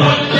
Lord.